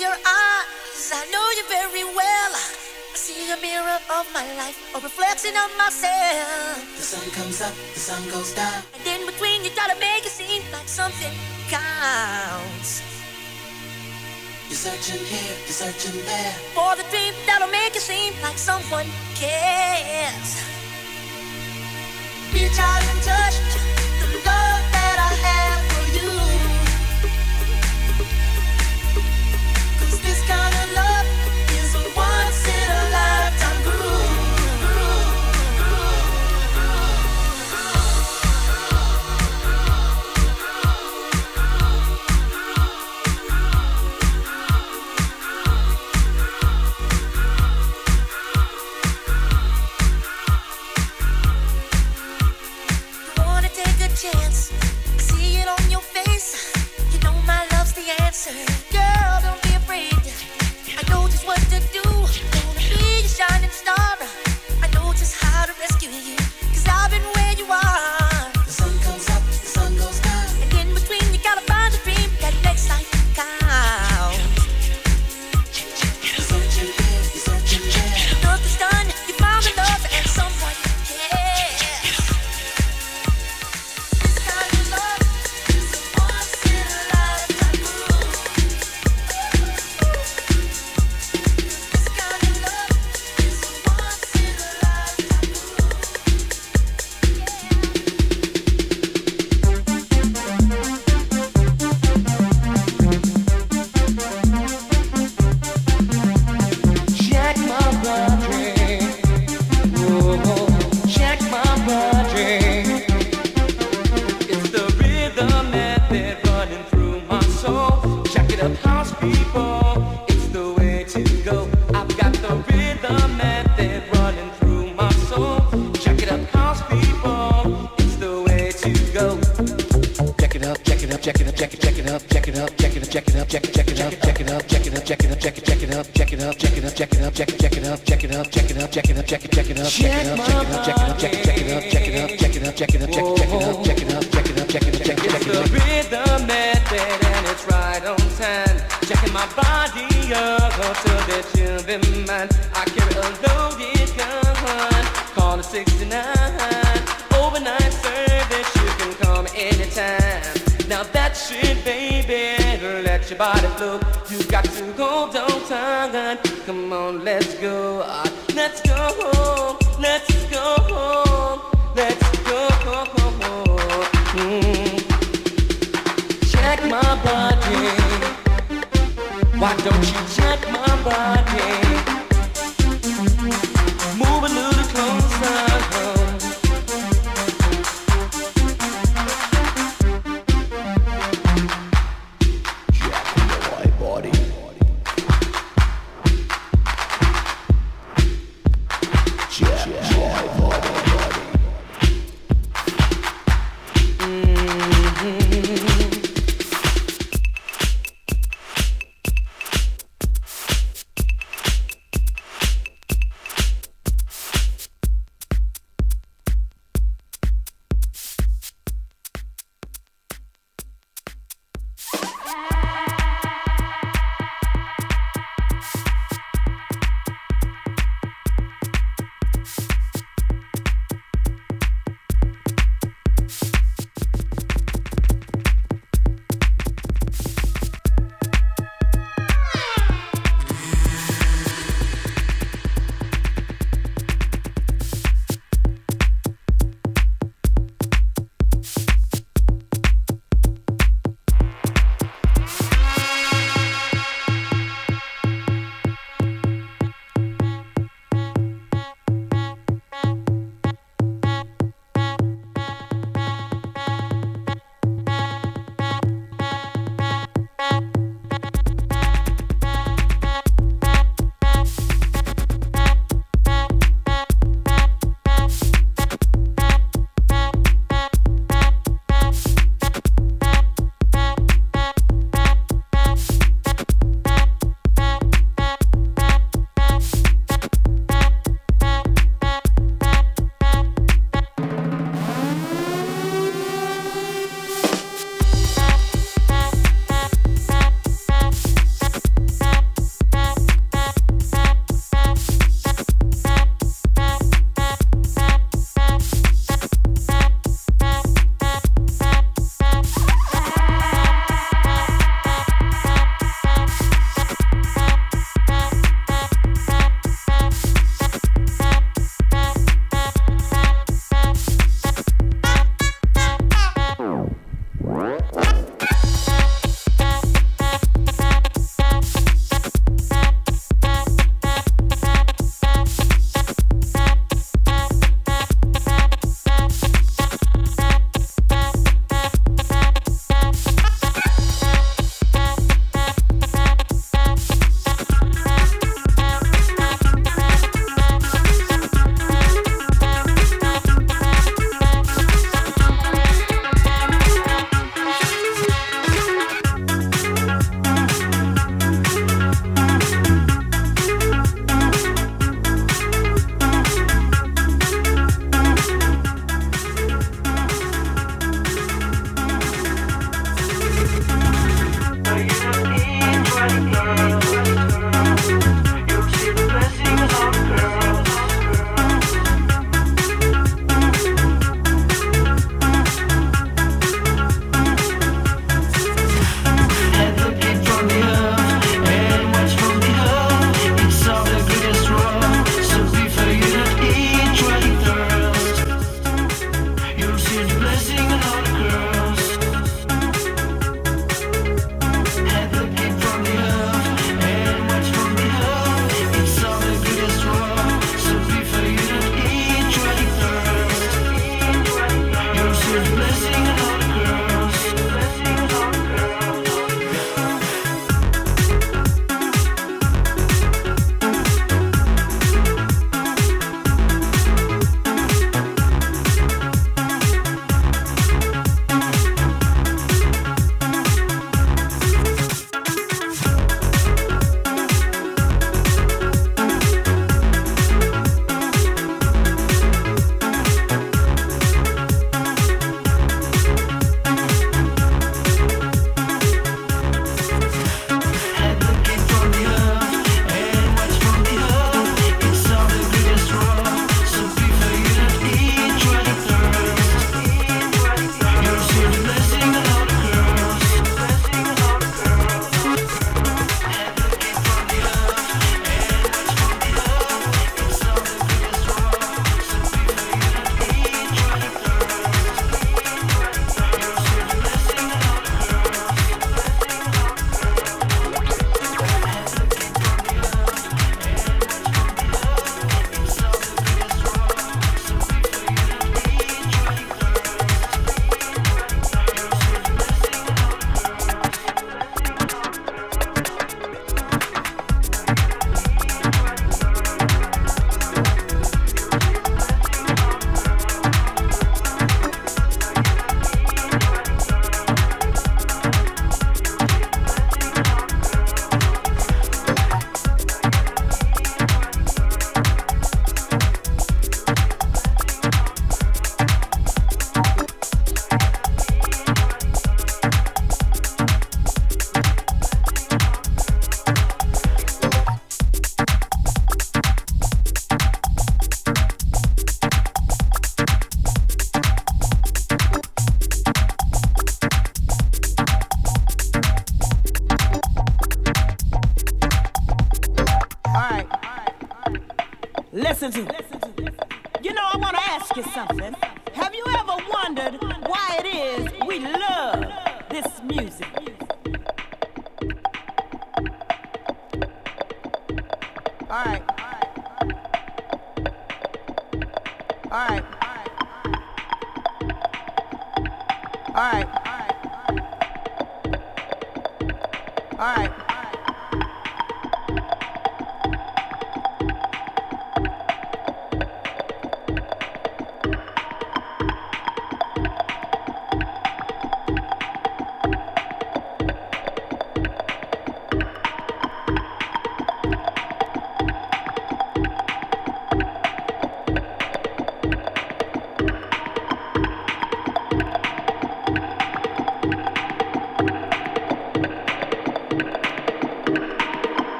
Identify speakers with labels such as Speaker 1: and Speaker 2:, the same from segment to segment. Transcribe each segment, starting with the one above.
Speaker 1: your eyes, I know you very well. I see a mirror of my life, a reflection of myself.
Speaker 2: The sun comes up, the sun goes down.
Speaker 1: And in between, you try to make it seem like something counts.
Speaker 2: You're searching here, you're searching there.
Speaker 1: For the dream that'll make it seem like someone cares. Reach out and touch. answer.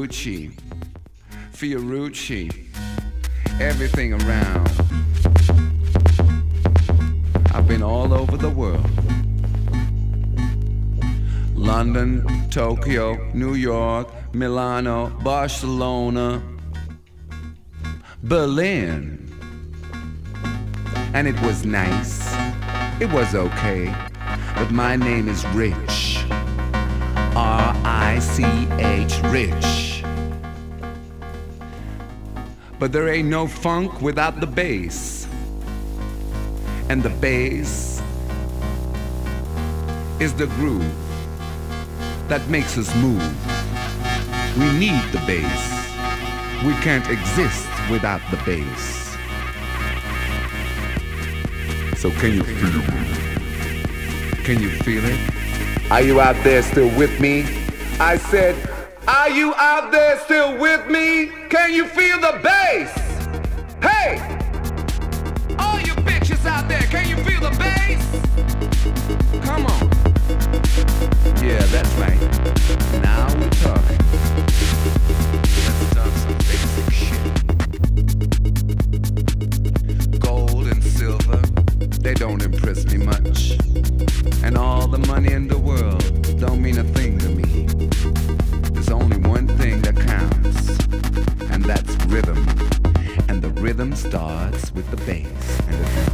Speaker 3: Gucci, Fiorucci, everything around. I've been all over the world. London, Tokyo, New York, Milano, Barcelona, Berlin. And it was nice. It was okay. But my name is Rich. R I C H, Rich. But there ain't no funk without the bass. And the bass is the groove that makes us move. We need the bass. We can't exist without the bass. So can you feel it? Can you feel it? Are you out there still with me? I said, are you out there still with me? Can you feel the bass? Hey! All you bitches out there, can you feel the bass? Come on. Yeah, that's right. Now we're talking. Let's talk some basic shit. Gold and silver, they don't impress me much. And all the money in the world don't mean a thing to that's rhythm. And the rhythm starts with the bass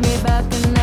Speaker 3: me
Speaker 4: back in and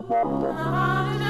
Speaker 4: Thank you.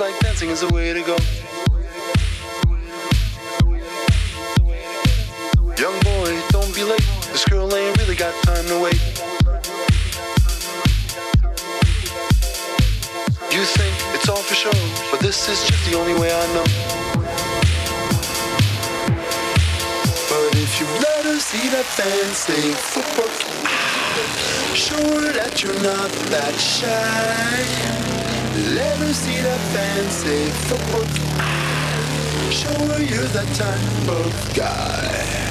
Speaker 4: like
Speaker 5: dancing
Speaker 4: is the way to go. Young boy, don't be late. This girl ain't really got time to wait. You think it's all for show, but this is just the only way I know. But if you let her see that fancy footwork, sure that you're not that shy. Let me see that fancy footwork. Show you the type of guy.